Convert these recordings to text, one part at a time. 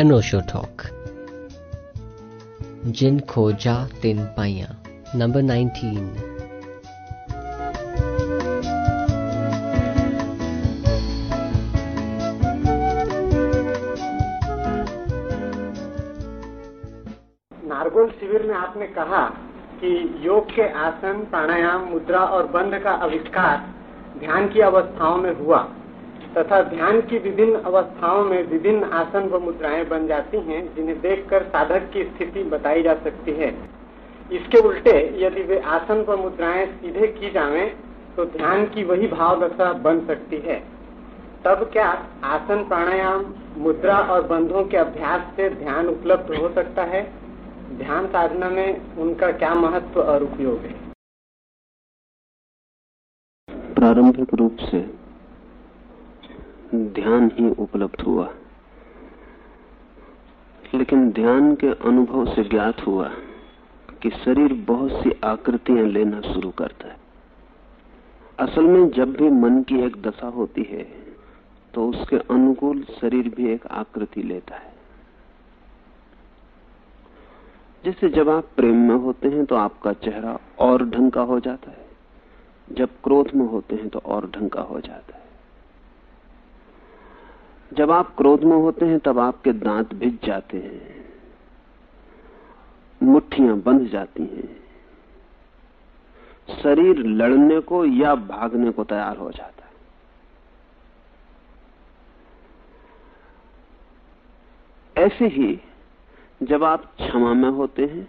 अनोशो talk जिन खोजा तिन पाइया number 19 Nargol शिविर में आपने कहा कि योग के आसन, प्राणायाम, मुद्रा और बंध का आविष्कार ध्यान की अवस्थाओं में हुआ। तथा ध्यान की विभिन्न अवस्थाओं में विभिन्न आसन व मुद्राएँ बन जाती हैं, जिन्हें देखकर साधक की स्थिति बताई जा सकती है। इसके उल्टे, यदि वे आसन व मुद्राएँ सीधे की जावें तो ध्यान की वही भाव दशा बन सकती है। तब क्या आसन प्राणायाम, मुद्रा और बंधों के अभ्यास से ध्यान उपलब्ध हो सकता है? ध्यान साधना में उनका क्या महत्व और उपयोग है? प्रारंभिक रूप से ध्यान ही उपलब्ध हुआ। लेकिन ध्यान के अनुभव से ज्ञात हुआ कि शरीर बहुत सी आकृतियाँ लेना शुरू करता है। असल में जब भी मन की एक दशा होती है तो उसके अनुकूल शरीर भी एक आकृति लेता है। जैसे जब आप प्रेम में होते हैं तो आपका चेहरा और ढंग का हो जाता है। जब क्रोध में होते हैं तो और ढंग का हो जाता है। जब आप क्रोध में होते हैं, तब आपके दांत भिज जाते हैं। मुट्ठियाँ बंध जाती हैं। शरीर लड़ने को या भागने को तैयार हो जाता है। ऐसे ही जब आप क्षमा में होते हैं,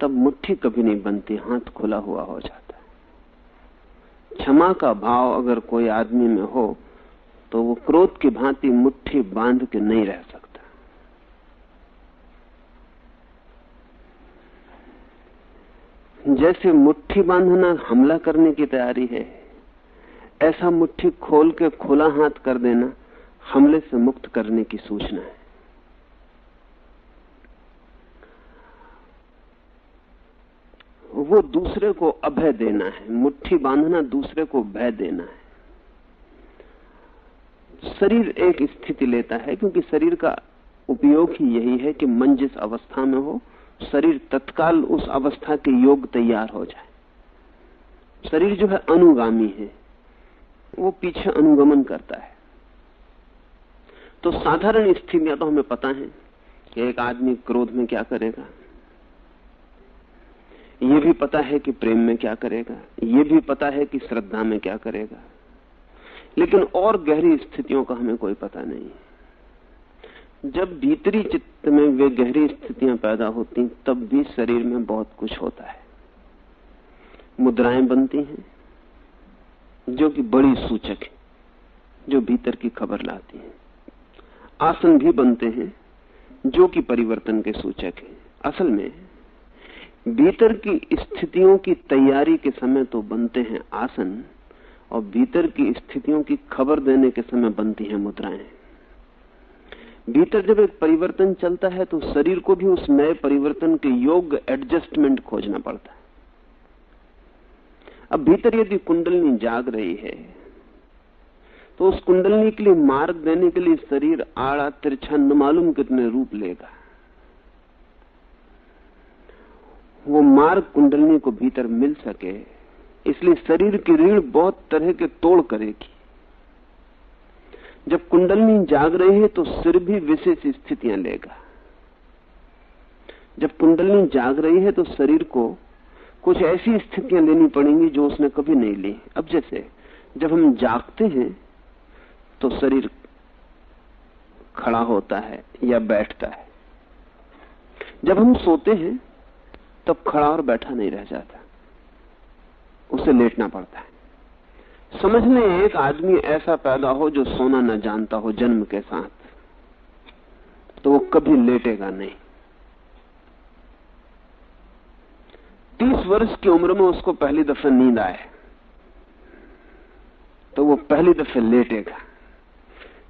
तब मुट्ठी कभी नहीं बनती, हाथ खुला हुआ हो जाता है। क्षमा का भाव अगर कोई आदमी में हो तो वो क्रोध की भांति मुट्ठी बाँध के नहीं रह सकता। जैसे मुट्ठी बांधना हमला करने की तैयारी है, ऐसा मुट्ठी खोल के खुला हाथ कर देना हमले से मुक्त करने की सूचना है। वो दूसरे को अभय देना है, मुट्ठी बांधना दूसरे को भय देना है। शरीर एक स्थिति लेता है, क्योंकि शरीर का उपयोग ही यही है कि मन जिस अवस्था में हो, शरीर तत्काल उस अवस्था के योग तैयार हो जाए। शरीर जो है अनुगामी है, वो पीछे अनुगमन करता है। तो साधारण स्थितियाँ तो हमें पता है कि एक आदमी क्रोध में क्या करेगा। ये भी पता है कि प्रेम में क्या करेगा। ये भी पता है कि श्रद्धा में क्या करेगा। लेकिन और गहरी स्थितियों का हमें कोई पता नहीं। जब भीतरी चित्त में वे गहरी स्थितियाँ पैदा होती, तब भी शरीर में बहुत कुछ होता है। मुद्राएँ बनती हैं, जो कि बड़ी सूचक है, जो भीतर की खबर लाती है। आसन भी बनते हैं, जो कि परिवर्तन के सूचक है। असल में, भीतर की स्थितियों की तैयारी के समय तो बनते हैं आसन और भीतर की स्थितियों की खबर देने के समय बनती हैं मुद्राएँ। भीतर जब एक परिवर्तन चलता है तो शरीर को भी उस नए परिवर्तन के योग्य एडजस्टमेंट खोजना पड़ता है। अब भीतर यदि कुंडलनी जाग रही है तो उस कुंडलनी के लिए मार्ग देने के लिए शरीर आड़ा तिरछा न मालूम कितने रूप लेगा। वो मार्ग कुंडलनी को भीतर मिल सके इसलिए शरीर की रीढ़ बहुत तरह के तोड़ करेगी। जब कुंडलनी जाग रही है तो सिर भी विशेष स्थितियाँ लेगा। जब कुंडलनी जाग रही है तो शरीर को कुछ ऐसी स्थितियाँ लेनी पड़ेंगी जो उसने कभी नहीं ली। अब जैसे, जब हम जागते हैं तो शरीर खड़ा होता है या बैठता है। जब हम सोते हैं, तब खड़ा और बैठा नहीं रह जाता। उसे लेटना पड़ता है। समझ एक आदमी ऐसा पैदा हो जो सोना न जानता हो जन्म के साथ तो वो कभी लेटेगा नहीं। तीस वर्ष की उम्र में उसको पहली दफे नींद आए तो वो पहली दफे लेटेगा,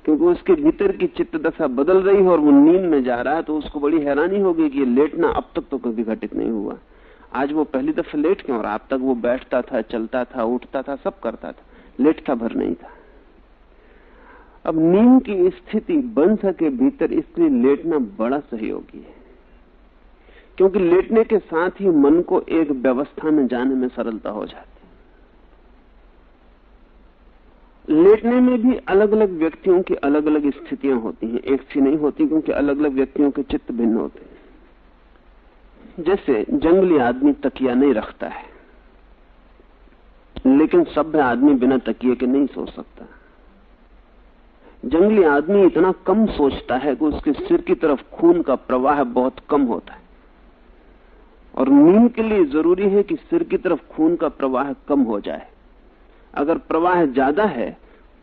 क्योंकि उसके भीतर की चित्त दशा बदल रही है और वो नींद में जा रहा है तो उसको बड़ी हैरानी होगी कि लेटना अब तक तो कभी घटित नहीं हुआ। आज वो पहली दफे लेट क्यों और आप तक वो बैठता था, चलता था, उठता था, सब करता था। लेटता भर नहीं था। अब नींद की स्थिति बन सके भीतर, इसलिए लेटना बड़ा सहयोगी है। क्योंकि लेटने के साथ ही मन को एक व्यवस्था में जाने में सरलता हो जाती लेटने में भी अलग अलग व्यक्तियों की अलग अलग स्थितियाँ होती हैं। एक सी नहीं होती, क्योंकि अलग अलग व्यक्तियों के चित्त भिन्न होते हैं। जैसे जंगली आदमी तकिया नहीं रखता है। लेकिन सभ्य आदमी बिना तकिए के नहीं सो सकता। जंगली आदमी इतना कम सोचता है कि उसके सिर की तरफ़ खून का प्रवाह बहुत कम होता है। और नींद के लिए ज़रूरी है कि सिर की तरफ़ खून का प्रवाह कम हो जाए। अगर प्रवाह ज़्यादा है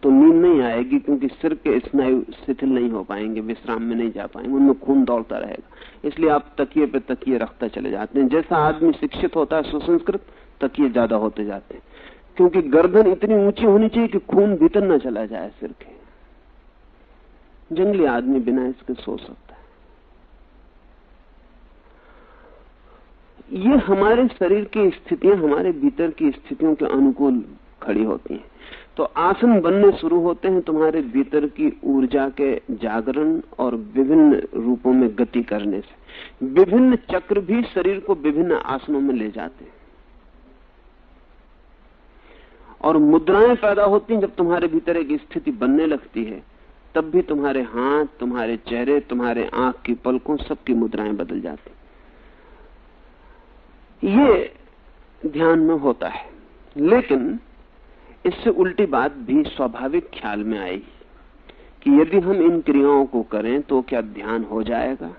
तो नींद नहीं आएगी क्योंकि सिर के स्नायु शिथिल नहीं हो पाएँगे, विश्राम में नहीं जा पाएँगे, उनमें खून दौड़ता रहेगा। इसलिए आप तकिए पे तकिए रखते चले जाते हैं। जैसा आदमी शिक्षित होता है, सुसंस्कृत, तकिए ज़्यादा होते जाते हैं। क्योंकि गर्दन इतनी ऊँची होनी चाहिए कि खून भीतर न चला जाए सिर के। जंगली आदमी बिना इसके सो सकता है। ये हमारे शरीर की स्थितियाँ, हमारे भीतर की स्थितियों के अनुकूल खड़ी होती हैं। तो आसन बनने शुरू होते हैं तुम्हारे भीतर की ऊर्जा के जागरण और विभिन्न रूपों में गति करने से। विभिन्न चक्र भी शरीर को विभिन्न आसनों में ले जाते हैं। और मुद्राएँ पैदा होती हैं जब तुम्हारे भीतर एक स्थिति बनने लगती है, तब भी तुम्हारे हाथ, तुम्हारे चेहरे, तुम्हारे आँख की पलकों सबकी मुद्राएँ बदल जाती ये ध्यान में होता है। लेकिन इससे उल्टी बात भी स्वाभाविक ख्याल में आई कि यदि हम इन क्रियाओं को करें तो क्या ध्यान हो जाएगा?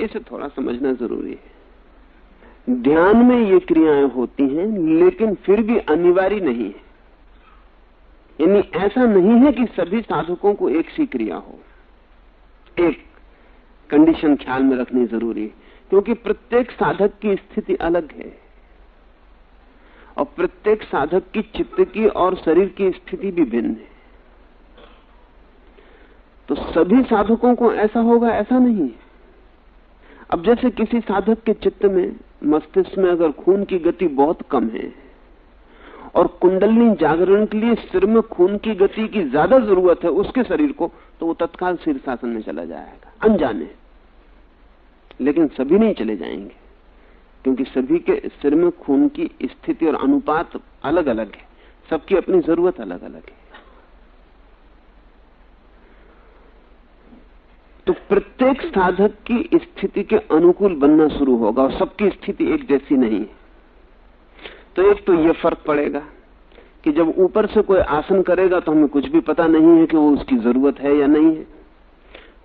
इसे थोड़ा समझना ज़रूरी है। ध्यान में ये क्रियाएँ होती हैं, लेकिन फिर भी अनिवार्य नहीं है। यानी ऐसा नहीं है कि सभी साधकों को एक सी क्रिया हो। एक कंडीशन ख्याल में रखनी ज़रूरी है, क्योंकि प्रत्येक साधक की स्थिति अलग है। और प्रत्येक साधक की चित्त की और शरीर की स्थिति भी भिन्न है। तो सभी साधकों को ऐसा होगा, ऐसा नहीं है। अब जैसे किसी साधक के चित्त में मस्तिष्क में अगर खून की गति बहुत कम है और कुंडलनी जागरण के लिए सिर में खून की गति की ज़्यादा ज़रूरत है उसके शरीर को तो वो तत्काल शीर्षासन में चला जाएगा। अनजाने। लेकिन सभी नहीं चले जाएँगे। क्योंकि सभी के सिर में खून की स्थिति और अनुपात अलग अलग है। सबकी अपनी ज़रूरत अलग अलग है। तो प्रत्येक साधक की स्थिति के अनुकूल बनना शुरू होगा और सबकी स्थिति एक जैसी नहीं है। तो एक तो यह फ़र्क पड़ेगा कि जब ऊपर से कोई आसन करेगा तो हमें कुछ भी पता नहीं है कि वो उसकी ज़रूरत है या नहीं है।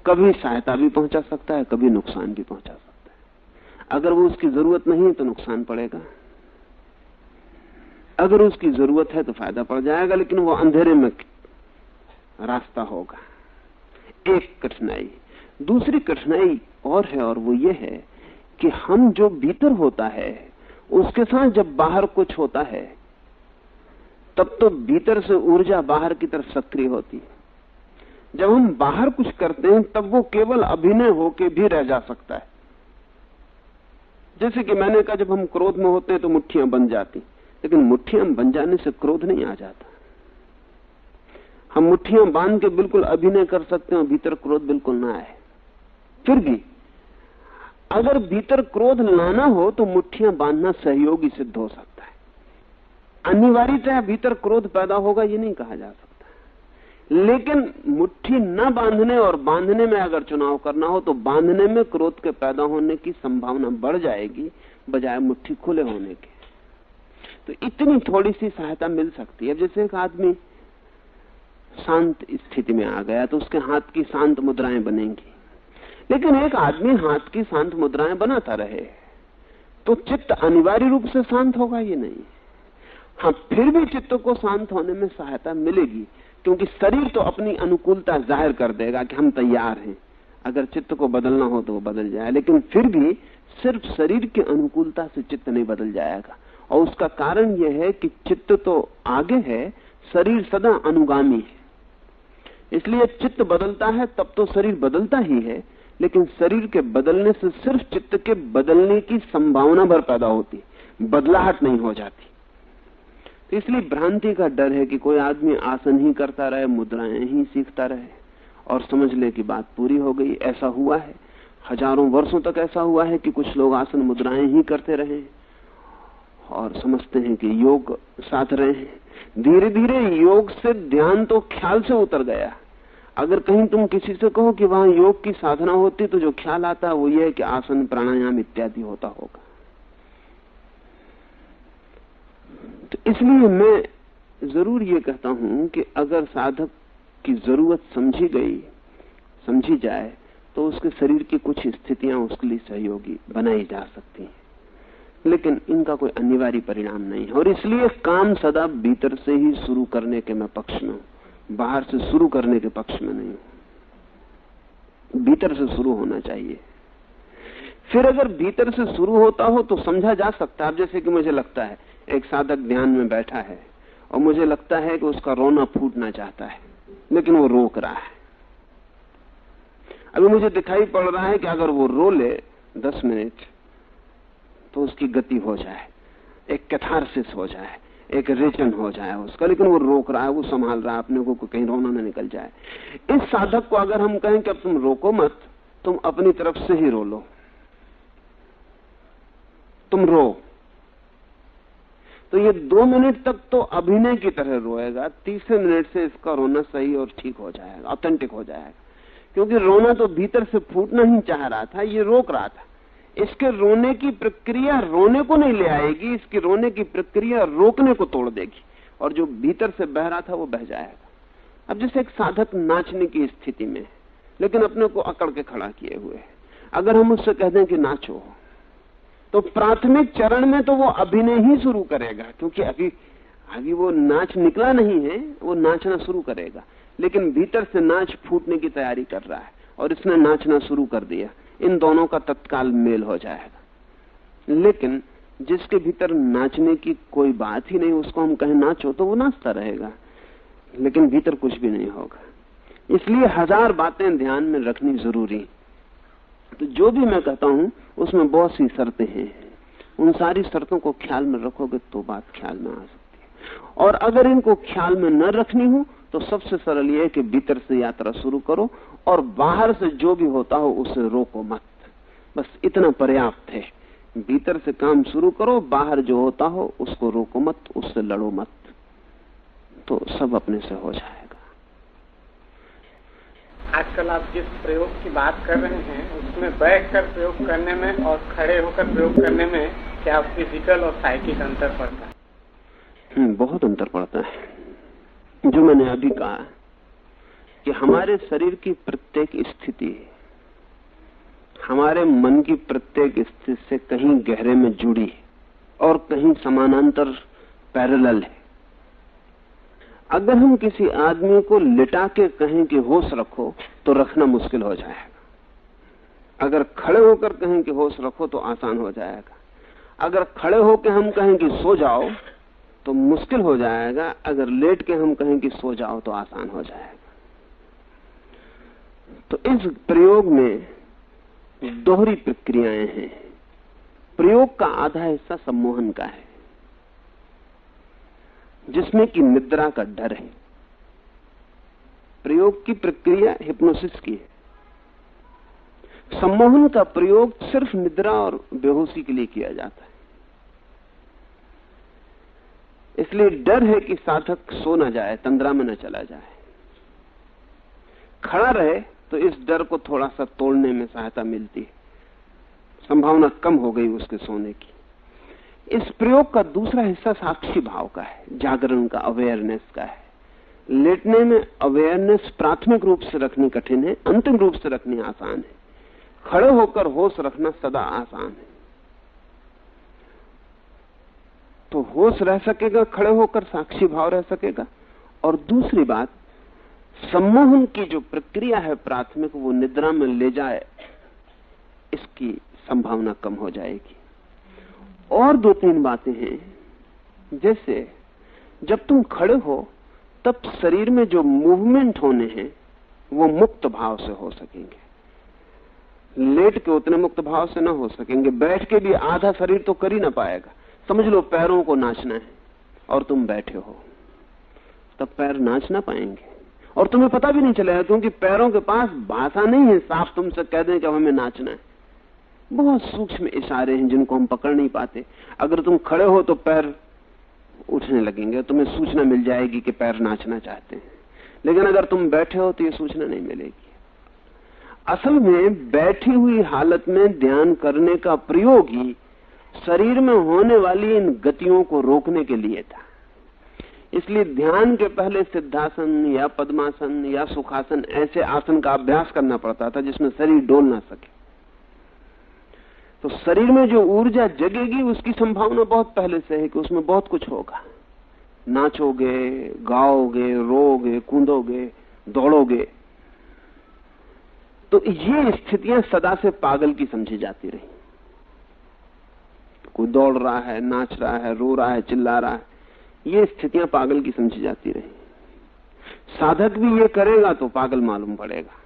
कभी सहायता भी पहुँचा सकता है, कभी नुकसान भी पहुँचा सकता है। अगर वो उसकी ज़रूरत नहीं है तो नुकसान पड़ेगा। अगर उसकी ज़रूरत है तो फ़ायदा पड़ जाएगा, लेकिन वो अंधेरे में रास्ता होगा। एक कठिनाई। दूसरी कठिनाई और है और वो ये है कि हम जो भीतर होता है, उसके साथ जब बाहर कुछ होता है, तब तो भीतर से ऊर्जा बाहर की तरफ़ सक्रिय होती है। जब हम बाहर कुछ करते हैं, तब वो केवल अभिनय होके भी रह जा सकता है। जैसे कि मैंने कहा, जब हम क्रोध में होते हैं तो मुठ्ठियाँ बन जाती। लेकिन मुठ्ठियाँ बन जाने से क्रोध नहीं आ जाता। हम मुठ्ठियाँ बाँध के बिल्कुल अभिनय कर सकते हैं भीतर क्रोध बिल्कुल ना आए। फिर भी, अगर भीतर क्रोध लाना हो तो मुठ्ठियाँ बांधना सहयोगी सिद्ध हो सकता है। अनिवार्यतः भीतर क्रोध पैदा होगा, ये नहीं कहा जा सकता। लेकिन मुट्ठी न बांधने और बांधने में अगर चुनाव करना हो तो बांधने में क्रोध के पैदा होने की संभावना बढ़ जाएगी, बजाय मुट्ठी खुले होने के। तो इतनी थोड़ी सी सहायता मिल सकती है। जैसे एक आदमी शांत स्थिति में आ गया तो उसके हाथ की शांत मुद्राएँ बनेंगी। लेकिन एक आदमी हाथ की शांत मुद्राएँ बनाता रहे तो चित्त अनिवार्य रूप से शांत होगा ये नहीं? हाँ फिर भी चित्त को शांत होने में सहायता मिलेगी। क्योंकि शरीर तो अपनी अनुकूलता ज़ाहिर कर देगा कि हम तैयार हैं। अगर चित्त को बदलना हो तो वो बदल जाए, लेकिन फिर भी सिर्फ़ शरीर की अनुकूलता से चित्त नहीं बदल जाएगा। और उसका कारण यह है कि चित्त तो आगे है, शरीर सदा अनुगामी है। इसलिए चित्त बदलता है, तब तो शरीर बदलता ही है, लेकिन शरीर के बदलने से सिर्फ़ चित्त के बदलने की संभावना भर पैदा होती बदलाहट नहीं हो जाती। इसलिए भ्रांति का डर है कि कोई आदमी आसन ही करता रहे, मुद्राएँ ही सीखता रहे, और समझ ले कि बात पूरी हो गई, ऐसा हुआ है। हज़ारों वर्षों तक ऐसा हुआ है कि कुछ लोग आसन मुद्राएँ ही करते रहे और समझते हैं कि योग साथ रहे हैं। धीरे धीरे योग से ध्यान तो ख्याल से उतर गया। अगर कहीं तुम किसी से कहो कि वहाँ योग की साधना होती तो जो ख्याल आता है वो ये है कि आसन, प्राणायाम इत्यादि होता होगा। तो इसलिए मैं ज़रूर ये कहता हूँ कि अगर साधक की ज़रूरत समझी गई, समझी जाए तो उसके शरीर की कुछ स्थितियाँ उसके लिए सहयोगी बनाई जा सकती हैं। लेकिन इनका कोई अनिवार्य परिणाम नहीं है। और इसलिए काम सदा भीतर से ही शुरू करने के मैं पक्ष में हूँ। बाहर से शुरू करने के पक्ष में नहीं हूँ। भीतर से शुरू होना चाहिए। फिर अगर भीतर से शुरू होता हो तो समझा जा सकता है। जैसे कि मुझे लगता है एक साधक ध्यान में बैठा है और मुझे लगता है कि उसका रोना फूटना चाहता है, लेकिन वो रोक रहा है। अभी मुझे दिखाई पड़ रहा है कि अगर वो रो ले दस मिनट तो उसकी गति हो जाए, एक कैथारसिस हो जाए, एक रेचन हो जाए उसका, लेकिन वो रोक रहा है, वो संभाल रहा है, अपने को कहीं रोना न निकल जाए। इस साधक को अगर हम कहें कि अब तुम रोको मत, तुम अपनी तरफ़ से ही रो लो। तुम रो। तो ये दो मिनट तक तो अभिनय की तरह रोएगा, तीसरे मिनट से इसका रोना सही और ठीक हो जाएगा ऑथेंटिक हो जाएगा। क्योंकि रोना तो भीतर से फूटना ही चाह रहा था, ये रोक रहा था। इसके रोने की प्रक्रिया रोने को नहीं ले आएगी, इसकी रोने की प्रक्रिया रोकने को तोड़ देगी। और जो भीतर से बह रहा था वो बह जाएगा। अब जैसे एक साधक नाचने की स्थिति में लेकिन अपने को अकड़ के खड़ा किए हुए है। अगर हम उससे कह दें कि नाचो। तो प्राथमिक चरण में तो वो अभिनय ही शुरू करेगा, क्योंकि अभी अभी वो नाच निकला नहीं है, वो नाचना शुरू करेगा। लेकिन भीतर से नाच फूटने की तैयारी कर रहा है, और इसने नाचना शुरू कर दिया। इन दोनों का तत्काल मेल हो जाएगा। लेकिन जिसके भीतर नाचने की कोई बात ही नहीं, उसको हम कहें नाचो तो वो नाचता रहेगा। लेकिन भीतर कुछ भी नहीं होगा। इसलिए हज़ार बातें ध्यान में रखनी ज़रूरी। तो जो भी मैं कहता हूँ उसमें बहुत सी शर्तें हैं। उन सारी शर्तों को ख्याल में रखोगे तो बात ख्याल में आ सकती है। और अगर इनको ख्याल में न रखनी हो तो सबसे सरल यह कि भीतर से यात्रा शुरू करो और बाहर से जो भी होता हो, उसे रोको मत। बस इतना पर्याप्त है। भीतर से काम शुरू करो, बाहर जो होता हो, उसको रोको मत, उससे लड़ो मत। तो सब अपने से हो जाएगा आजकल आप जिस प्रयोग की बात कर रहे हैं उसमें बैठकर प्रयोग करने में और खड़े होकर प्रयोग करने में क्या फ़िज़िकल और साइकिक अंतर पड़ता है? हम्म, बहुत अंतर पड़ता है। जो मैंने अभी कहा कि हमारे शरीर की प्रत्येक स्थिति हमारे मन की प्रत्येक स्थिति से कहीं गहरे में जुड़ी और कहीं समानांतर पैरेलल है। अगर हम किसी आदमी को लिटा के कहें कि होश रखो तो रखना मुश्किल हो जाएगा। अगर खड़े होकर कहें कि होश रखो तो आसान हो जाएगा। अगर खड़े होकर हम कहें कि सो जाओ तो मुश्किल हो जाएगा। अगर लेट के हम कहें कि सो जाओ तो आसान हो जाएगा। तो इस प्रयोग में दोहरी प्रक्रियाएँ हैं। प्रयोग का आधा हिस्सा सम्मोहन का है। जिसमें कि निद्रा का डर है। प्रयोग की प्रक्रिया हिप्नोसिस की है। सम्मोहन का प्रयोग सिर्फ़ निद्रा और बेहोशी के लिए किया जाता है। इसलिए डर है कि साधक सो ना जाए, तंद्रा में न चला जाए। खड़ा रहे तो इस डर को थोड़ा सा तोड़ने में सहायता मिलती है। संभावना कम हो गई उसके सोने की। इस प्रयोग का दूसरा हिस्सा साक्षी भाव का है, जागरण का अवेयरनेस का है। लेटने में अवेयरनेस प्राथमिक रूप से रखनी कठिन है, अंतिम रूप से रखनी आसान है। खड़े होकर होश रखना सदा आसान है। तो होश रह सकेगा, खड़े होकर साक्षी भाव रह सकेगा। और दूसरी बात, सम्मोहन की जो प्रक्रिया है प्राथमिक, वो निद्रा में ले जाए, इसकी संभावना कम हो जाएगी। और दो तीन बातें हैं। जैसे, जब तुम खड़े हो, तब शरीर में जो मूवमेंट होने हैं, वो मुक्त भाव से हो सकेंगे। लेट के उतने मुक्त भाव से ना हो सकेंगे। बैठ के भी आधा शरीर तो कर ही ना पाएगा। समझ लो पैरों को नाचना है, और तुम बैठे हो। तब पैर नाच ना पाएँगे। और तुम्हें पता भी नहीं चलेगा, क्योंकि पैरों के पास भाषा नहीं है। साफ़ तुमसे कह दें कि हमें नाचना है। बहुत सूक्ष्म इशारे हैं जिनको हम पकड़ नहीं पाते। अगर तुम खड़े हो तो पैर उठने लगेंगे तुम्हें सूचना मिल जाएगी कि पैर नाचना चाहते हैं। लेकिन अगर तुम बैठे हो तो ये सूचना नहीं मिलेगी। असल में बैठी हुई हालत में ध्यान करने का प्रयोग ही शरीर में होने वाली इन गतियों को रोकने के लिए था। इसलिए ध्यान के पहले सिद्धासन या पद्मासन या सुखासन ऐसे आसन का अभ्यास करना पड़ता था जिसमें शरीर डोल ना सके। तो शरीर में जो ऊर्जा जगेगी, उसकी संभावना बहुत पहले से है कि उसमें बहुत कुछ होगा। नाचोगे, गाओगे रोगे कूदोगे, दौड़ोगे। तो ये स्थितियाँ सदा से पागल की समझी जाती रही। कोई दौड़ रहा है, नाच रहा है, रो रहा है, चिल्ला रहा है, ये स्थितियाँ पागल की समझी जाती रही। साधक भी ये करेगा तो पागल मालूम पड़ेगा।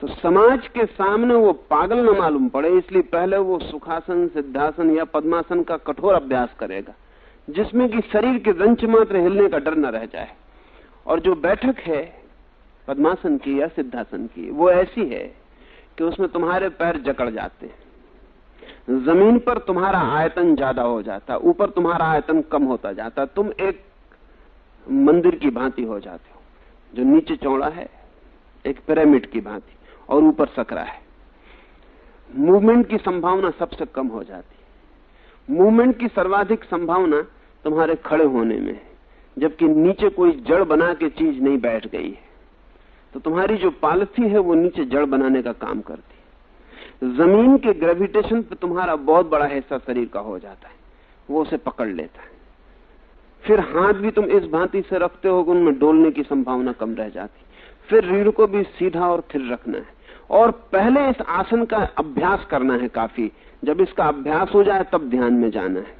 तो समाज के सामने वो पागल न मालूम पड़े, इसलिए पहले वो सुखासन, सिद्धासन या पद्मासन का कठोर अभ्यास करेगा, जिसमें कि शरीर के रंच मात्र हिलने का डर न रह जाए। और जो बैठक है, पद्मासन की या सिद्धासन की, वो ऐसी है कि उसमें तुम्हारे पैर जकड़ जाते हैं। ज़मीन पर तुम्हारा आयतन ज़्यादा हो जाता, ऊपर तुम्हारा आयतन कम होता जाता, तुम एक मंदिर की भांति हो जाते हो, जो नीचे चौड़ा है, एक पिरामिड की भांति। और ऊपर सकरा है। मूवमेंट की संभावना सबसे कम हो जाती है। मूवमेंट की सर्वाधिक संभावना तुम्हारे खड़े होने में है, जबकि नीचे कोई जड़ बना के चीज़ नहीं बैठ गई है। तो तुम्हारी जो पालथी है, वो नीचे जड़ बनाने का काम करती है। ज़मीन के ग्रेविटेशन पे तुम्हारा बहुत बड़ा हिस्सा शरीर का हो जाता है। वो उसे पकड़ लेता है। फिर हाथ भी तुम इस भांति से रखते हो उनमें डोलने की संभावना कम रह जाती फिर रीढ़ को भी सीधा और थिर रखना है। और पहले इस आसन का अभ्यास करना है काफ़ी। जब इसका अभ्यास हो जाए, तब ध्यान में जाना है।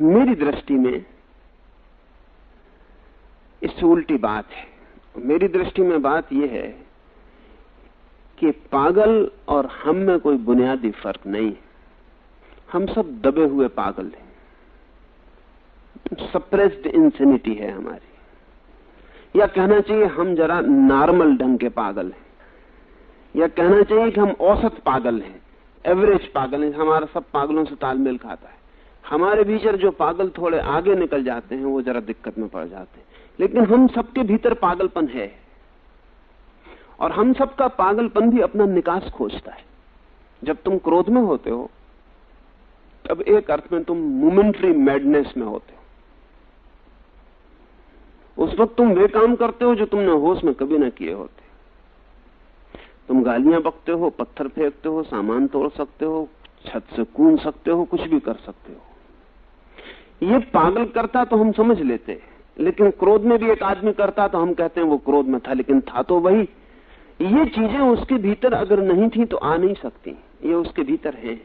मेरी दृष्टि में इससे उल्टी बात है। मेरी दृष्टि में बात यह है कि पागल और हम में कोई बुनियादी फ़र्क नहीं हम सब दबे हुए पागल हैं। सप्रेस्ड इंसेनिटी है हमारी। या कहना चाहिए हम जरा नॉर्मल ढंग के पागल हैं। या कहना चाहिए कि हम औसत पागल हैं। एवरेज पागल हैं, हमारा सब पागलों से तालमेल खाता है। हमारे भीतर जो पागल थोड़े आगे निकल जाते हैं, वो जरा दिक्कत में पड़ जाते हैं। लेकिन हम सबके भीतर पागलपन है। और हम सबका पागलपन भी अपना निकास खोजता है। जब तुम क्रोध में होते हो, तब एक अर्थ में तुम मोमेंट्री मैडनेस में होते हो। उस वक्त तुम वे काम करते हो जो तुमने होश में कभी ना किए होते। तुम गालियाँ बकते हो, पत्थर फेंकते हो, सामान तोड़ सकते हो, छत से कूद सकते हो, कुछ भी कर सकते हो। ये पागल करता तो हम समझ लेते, लेकिन क्रोध में भी एक आदमी करता तो हम कहते हैं वो क्रोध में था, लेकिन था तो वही। ये चीज़ें उसके भीतर अगर नहीं थी तो आ नहीं सकती, ये उसके भीतर है।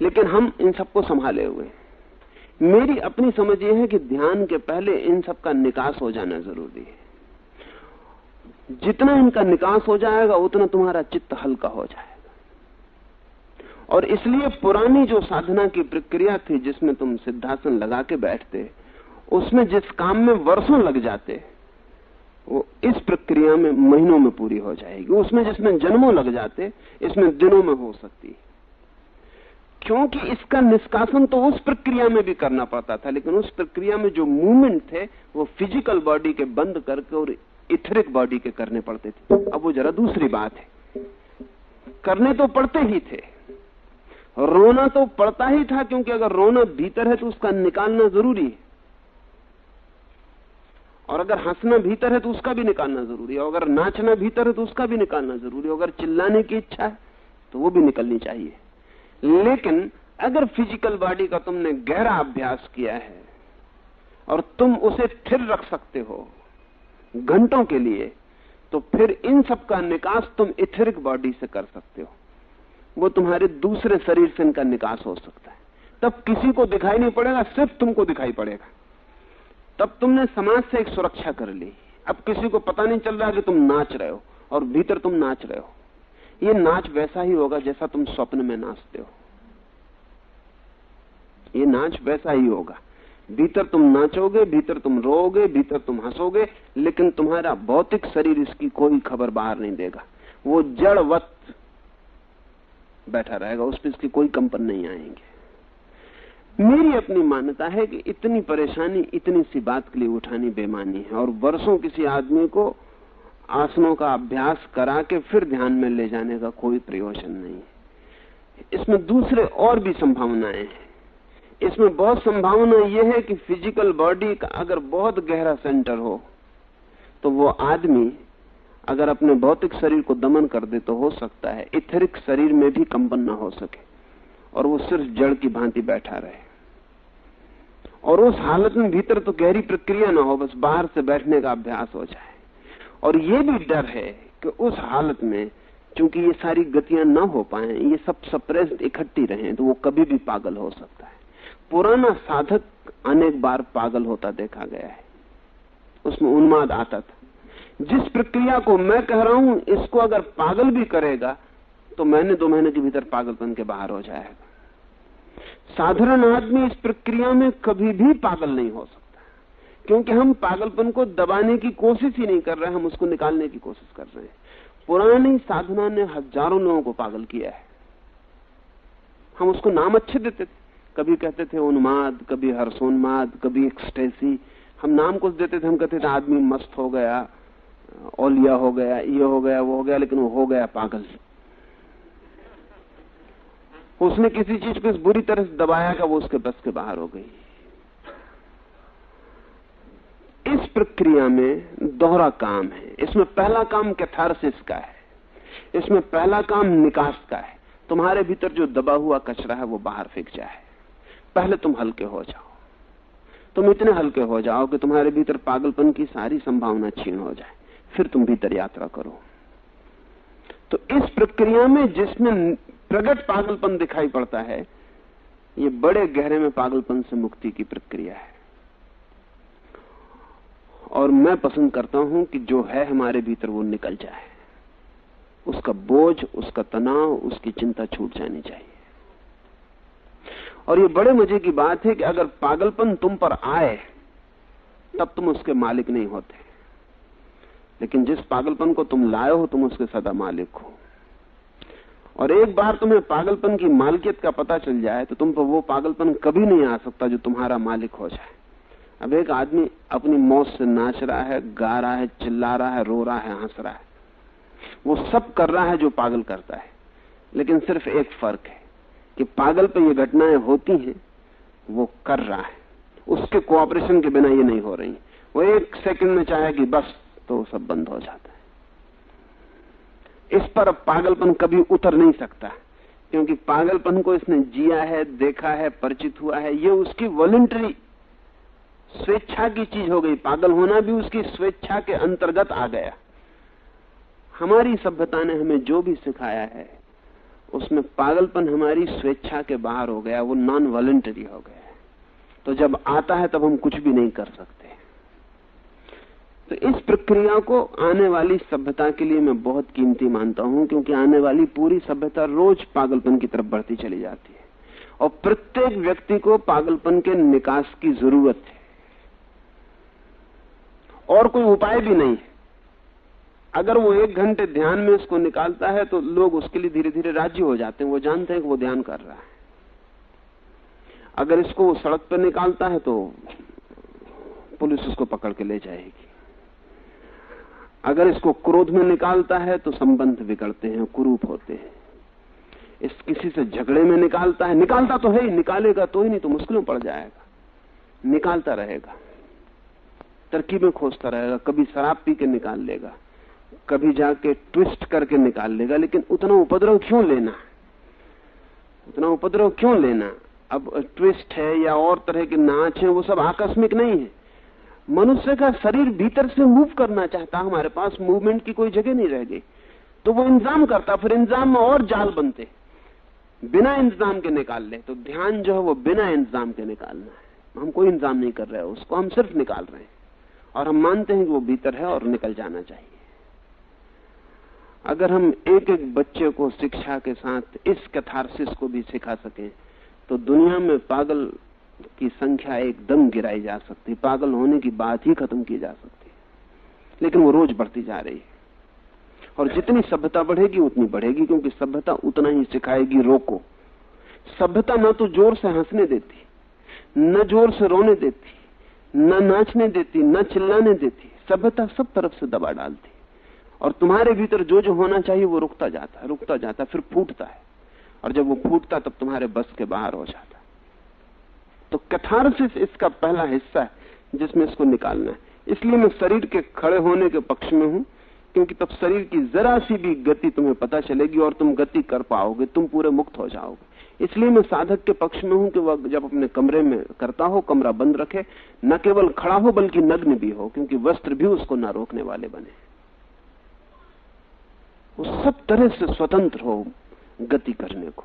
लेकिन हम इन सबको संभाले हुए हैं। मेरी अपनी समझ यह है कि ध्यान के पहले इन सब का निकास हो जाना ज़रूरी है। जितना इनका निकास हो जाएगा, उतना तुम्हारा चित्त हल्का हो जाएगा। और इसलिए पुरानी जो साधना की प्रक्रिया थी, जिसमें तुम सिद्धासन लगा के बैठते, उसमें जिस काम में वर्षों लग जाते, वो इस प्रक्रिया में महीनों में पूरी हो जाएगी। उसमें जिसमें जन्मों लग जाते, इसमें दिनों में हो सकती है। क्योंकि इसका निष्कासन तो उस प्रक्रिया में भी करना पड़ता था, लेकिन उस प्रक्रिया में जो मूवमेंट थे, वो फ़िज़िकल बॉडी के बंद करके और इथरिक बॉडी के करने पड़ते थे। अब वो जरा दूसरी बात है। करने तो पड़ते ही थे। रोना तो पड़ता ही था, क्योंकि अगर रोना भीतर है तो उसका निकालना ज़रूरी है। और अगर हंसना भीतर है तो उसका भी निकालना ज़रूरी है। अगर नाचना भीतर है तो उसका भी निकालना ज़रूरी है। अगर चिल्लाने की इच्छा है तो वो भी निकलनी चाहिए। लेकिन अगर फ़िज़िकल बॉडी का तुमने गहरा अभ्यास किया है और तुम उसे थिर रख सकते हो घंटों के लिए तो फिर इन सब का निकास तुम इथरिक बॉडी से कर सकते हो। वो तुम्हारे दूसरे शरीर से इनका निकास हो सकता है। तब किसी को दिखाई नहीं पड़ेगा, सिर्फ़ तुमको दिखाई पड़ेगा। तब तुमने समाज से एक सुरक्षा कर ली। अब किसी को पता नहीं चल रहा कि तुम नाच रहे हो, और भीतर तुम नाच रहे हो। ये नाच वैसा ही होगा जैसा तुम स्वप्न में नाचते हो। ये नाच वैसा ही होगा। भीतर तुम नाचोगे, भीतर तुम रोओगे, भीतर तुम हंसोगे, लेकिन तुम्हारा भौतिक शरीर इसकी कोई खबर बाहर नहीं देगा। वो जड़वत बैठा रहेगा, उस पर इसकी कोई कंपन नहीं आएँगे। मेरी अपनी मान्यता है कि इतनी परेशानी, इतनी सी बात के लिए उठानी बेमानी है, और वर्षों किसी आदमी को आसनों का अभ्यास करा के फिर ध्यान में ले जाने का कोई प्रयोजन नहीं इसमें दूसरे और भी संभावनाएँ हैं। इसमें बहुत संभावना यह है कि फ़िज़िकल बॉडी का अगर बहुत गहरा सेंटर हो तो वो आदमी अगर अपने भौतिक शरीर को दमन कर दे तो हो सकता है, इथरिक शरीर में भी कंपन न हो सके और वो सिर्फ़ जड़ की भांति बैठा रहे। और उस हालत में भीतर तो गहरी प्रक्रिया ना हो, बस बाहर से बैठने का अभ्यास हो जाए। और ये भी डर है कि उस हालत में, चूँकि ये सारी गतियाँ ना हो पाए, ये सब सप्रेस्ड इकट्ठी रहे तो वो कभी भी पागल हो सकता है। पुराना साधक अनेक बार पागल होता देखा गया है। उसमें उन्माद आता था। जिस प्रक्रिया को मैं कह रहा हूँ, इसको अगर पागल भी करेगा तो महीने दो महीने के भीतर पागलपन के बाहर हो जाएगा। साधारण आदमी इस प्रक्रिया में कभी भी पागल नहीं हो सकता। क्योंकि हम पागलपन को दबाने की कोशिश ही नहीं कर रहे, हम उसको निकालने की कोशिश कर रहे हैं। पुरानी साधना ने हज़ारों लोगों को पागल किया है। हम उसको नाम अच्छे देते थे। कभी कहते थे उन्माद, कभी हर्षोन्माद, कभी एक्सटेसी हम नाम कुछ देते थे, हम कहते थे, आदमी मस्त हो गया ओलिया हो गया, ये हो गया, वो हो गया, लेकिन वो हो गया पागल। उसने किसी चीज़ को इस बुरी तरह से दबाया कि वो उसके बस के बाहर हो गई इस प्रक्रिया में दोहरा काम है। इसमें पहला काम कैथारसिस का है। इसमें पहला काम निकास का है। तुम्हारे भीतर जो दबा हुआ कचरा है, वो बाहर फेंक जाए। पहले तुम हल्के हो जाओ। तुम इतने हल्के हो जाओ कि तुम्हारे भीतर पागलपन की सारी संभावना छीन हो जाए। फिर तुम भीतर यात्रा करो। तो इस प्रक्रिया में जिसमें प्रगट पागलपन दिखाई पड़ता है, ये बड़े गहरे में पागलपन से मुक्ति की प्रक्रिया है। और मैं पसंद करता हूँ कि जो है हमारे भीतर वो निकल जाए। उसका बोझ, उसका तनाव, उसकी चिंता छूट जानी चाहिए। और ये बड़े मज़े की बात है कि अगर पागलपन तुम पर आए, तब तुम उसके मालिक नहीं होते। लेकिन जिस पागलपन को तुम लाए हो, तुम उसके सदा मालिक हो। और एक बार तुम्हें पागलपन की मालिकियत का पता चल जाए तो तुम पर वो पागलपन कभी नहीं आ सकता जो तुम्हारा मालिक हो जाए। अब एक आदमी अपनी मौत से नाच रहा है, गा रहा है, चिल्ला रहा है, रो रहा है, हंस रहा है। वो सब कर रहा है जो पागल करता है। लेकिन सिर्फ़ एक फ़र्क है कि पागल पे ये घटनाएँ होती हैं, वो कर रहा है। उसके कोऑपरेशन के बिना ये नहीं हो रही। वो एक सेकंड में चाहे कि बस तो सब बंद हो जाता है। इस पर अब पागलपन कभी उतर नहीं सकता, क्योंकि पागलपन को इसने जिया है, देखा है, परिचित हुआ है। ये उसकी वॉलंटरी स्वेच्छा की चीज़ हो गई। पागल होना भी उसकी स्वेच्छा के अंतर्गत आ गया। हमारी सभ्यता ने हमें जो भी सिखाया है, उसमें पागलपन हमारी स्वेच्छा के बाहर हो गया, वो नॉन वॉलेंटरी हो गया तो जब आता है, तब हम कुछ भी नहीं कर सकते। तो इस प्रक्रिया को आने वाली सभ्यता के लिए मैं बहुत कीमती मानता हूँ, क्योंकि आने वाली पूरी सभ्यता रोज पागलपन की तरफ़ बढ़ती चली जाती है। और प्रत्येक व्यक्ति को पागलपन के निकास की ज़रूरत है। और कोई उपाय भी नहीं अगर वो एक घंटे ध्यान में इसको निकालता है तो लोग उसके लिए धीरे धीरे राज़ी हो जाते हैं। वो जानते हैं कि वो ध्यान कर रहा है। अगर इसको सड़क पर निकालता है तो पुलिस उसको पकड़ के ले जाएगी। अगर इसको क्रोध में निकालता है तो संबंध बिगड़ते हैं, कुरूप होते हैं। इस किसी से झगड़े में निकालता है। निकालता तो है ही, निकालेगा तो ही नहीं तो मुश्किलों पड़ जाएगा। निकालता रहेगा। तरकीबें खोजता रहेगा, कभी शराब पी के निकाल लेगा, कभी जाके ट्विस्ट करके निकाल लेगा, लेकिन उतना उपद्रव क्यों लेना? उतना उपद्रव क्यों लेना? अब ट्विस्ट है या और तरह के नाच है, वो सब आकस्मिक नहीं है। मनुष्य का शरीर भीतर से मूव करना चाहता, हमारे पास मूवमेंट की कोई जगह नहीं रह गई। तो वो इंतज़ाम करता, फिर इंतज़ाम में और जाल बनते। बिना इंतज़ाम के निकाल ले तो ध्यान जो है वो बिना इंतज़ाम के निकालना है। हम कोई इंतज़ाम नहीं कर रहे, उसको हम सिर्फ़ निकाल रहे हैं। और हम मानते हैं कि वो भीतर है और निकल जाना चाहिए। अगर हम एक एक बच्चे को शिक्षा के साथ, इस कैथारसिस को भी सिखा सकें तो दुनिया में पागल की संख्या एकदम गिराई जा सकती, पागल होने की बात ही खत्म की जा सकती लेकिन वो रोज बढ़ती जा रही है। और जितनी सभ्यता बढ़ेगी, उतनी बढ़ेगी, क्योंकि सभ्यता उतना ही सिखाएगी, रोको। सभ्यता न तो ज़ोर से हंसने देती, न ज़ोर से रोने देती न नाचने देती, न चिल्लाने देती, सभ्यता सब तरफ़ से दबा डालती। और तुम्हारे भीतर जो जो होना चाहिए, वो रुकता जाता है रुकता जाता, फिर फूटता है। और जब वो फूटता, तब तुम्हारे बस के बाहर हो जाता। तो कथारसिस इसका पहला हिस्सा है, जिसमें इसको निकालना है। इसलिए मैं शरीर के खड़े होने के पक्ष में हूँ, क्योंकि तब शरीर की जरा सी भी गति तुम्हें पता चलेगी और तुम गति कर पाओगे, तुम पूरे मुक्त हो जाओगे। इसलिए मैं साधक के पक्ष में हूँ कि वह जब अपने कमरे में करता हो, कमरा बंद रखे, न केवल खड़ा हो, बल्कि नग्न भी हो, क्योंकि वस्त्र भी उसको न रोकने वाले बने। वो सब तरह से स्वतंत्र हो गति करने को।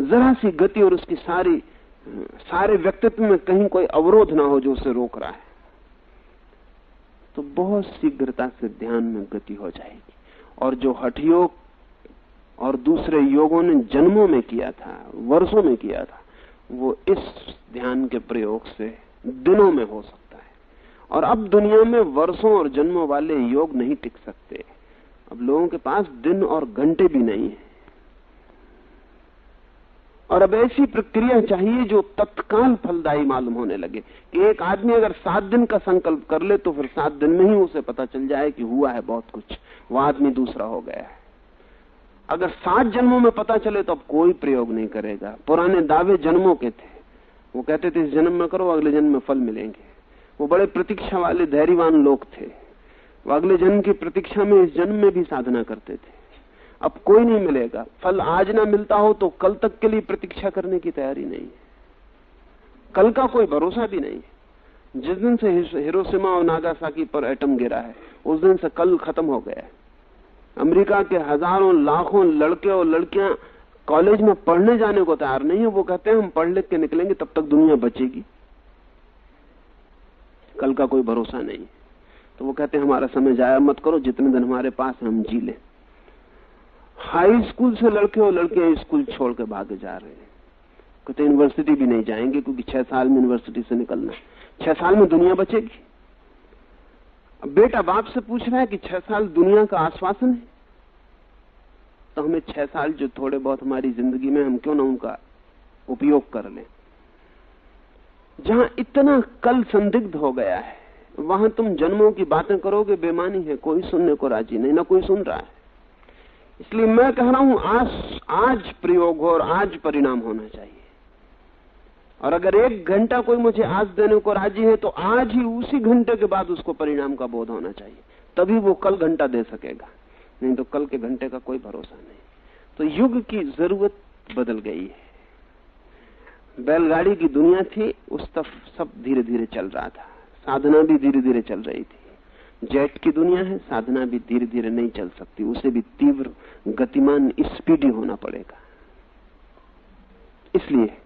जरा सी गति और उसकी सारी, सारे व्यक्तित्व में कहीं कोई अवरोध ना हो जो उसे रोक रहा है तो बहुत शीघ्रता से ध्यान में गति हो जाएगी। और जो हठयोग और दूसरे योगों ने जन्मों में किया था, वर्षों में किया था, वो इस ध्यान के प्रयोग से दिनों में हो सकता है। और अब दुनिया में वर्षों और जन्मों वाले योग नहीं टिक सकते। अब लोगों के पास दिन और घंटे भी नहीं है। और अब ऐसी प्रक्रिया चाहिए जो तत्काल फलदायी मालूम होने लगे कि एक आदमी अगर सात दिन का संकल्प कर ले तो फिर सात दिन में ही उसे पता चल जाए कि हुआ है बहुत कुछ वह आदमी दूसरा हो गया है। अगर सात जन्मों में पता चले तो अब कोई प्रयोग नहीं करेगा। पुराने दावे जन्मों के थे। वो कहते थे, इस जन्म में करो, अगले जन्म में फल मिलेंगे। वो बड़े प्रतीक्षा वाले, धैर्यवान लोग थे। वो अगले जन्म की प्रतीक्षा में इस जन्म में भी साधना करते थे। अब कोई नहीं मिलेगा। फल आज ना मिलता हो तो कल तक के लिए प्रतीक्षा करने की तैयारी नहीं कल का कोई भरोसा भी नहीं जिस दिन से हिरोशिमा और नागासाकी पर एटम गिरा है, उस दिन से कल खत्म हो गया है। अमेरिका के हज़ारों, लाखों लड़के और लड़कियाँ कॉलेज में पढ़ने जाने को तैयार नहीं है। वो कहते हैं, हम पढ़ लिख के निकलेंगे, तब तक दुनिया बचेगी। कल का कोई भरोसा नहीं। तो वो कहते हैं, हमारा समय जाया मत करो, जितने दिन हमारे पास हम जी लें। हाई स्कूल से लड़के और लड़के स्कूल छोड़ के भागे जा रहे हैं। कहते यूनिवर्सिटी भी नहीं जाएँगे, क्योंकि छह साल में यूनिवर्सिटी से निकलना छह साल में दुनिया बचेगी। बेटा बाप से पूछ रहा है कि छह साल दुनिया का आश्वासन है? तो हमें छह साल जो थोड़े बहुत हमारी ज़िंदगी में हम क्यों ना उनका उपयोग कर लें? जहाँ इतना कल संदिग्ध हो गया है, वहाँ तुम जन्मों की बातें करोगे, बेमानी है, कोई सुनने को राज़ी नहीं, ना कोई सुन रहा है। इसलिए मैं कह रहा हूँ, आज आज प्रयोग हो और आज परिणाम होना चाहिए। और अगर एक घंटा कोई मुझे आज देने को राज़ी है तो आज ही उसी घंटे के बाद उसको परिणाम का बोध होना चाहिए। तभी वो कल घंटा दे सकेगा। नहीं तो कल के घंटे का कोई भरोसा नहीं। तो युग की ज़रूरत बदल गई है। बैलगाड़ी की दुनिया थी, उस तक सब धीरे धीरे चल रहा था। साधना भी धीरे धीरे चल रही थी। जेट की दुनिया है, साधना भी धीरे धीरे नहीं चल सकती। उसे भी तीव्र, गतिमान, स्पीडी होना पड़ेगा। इसलिए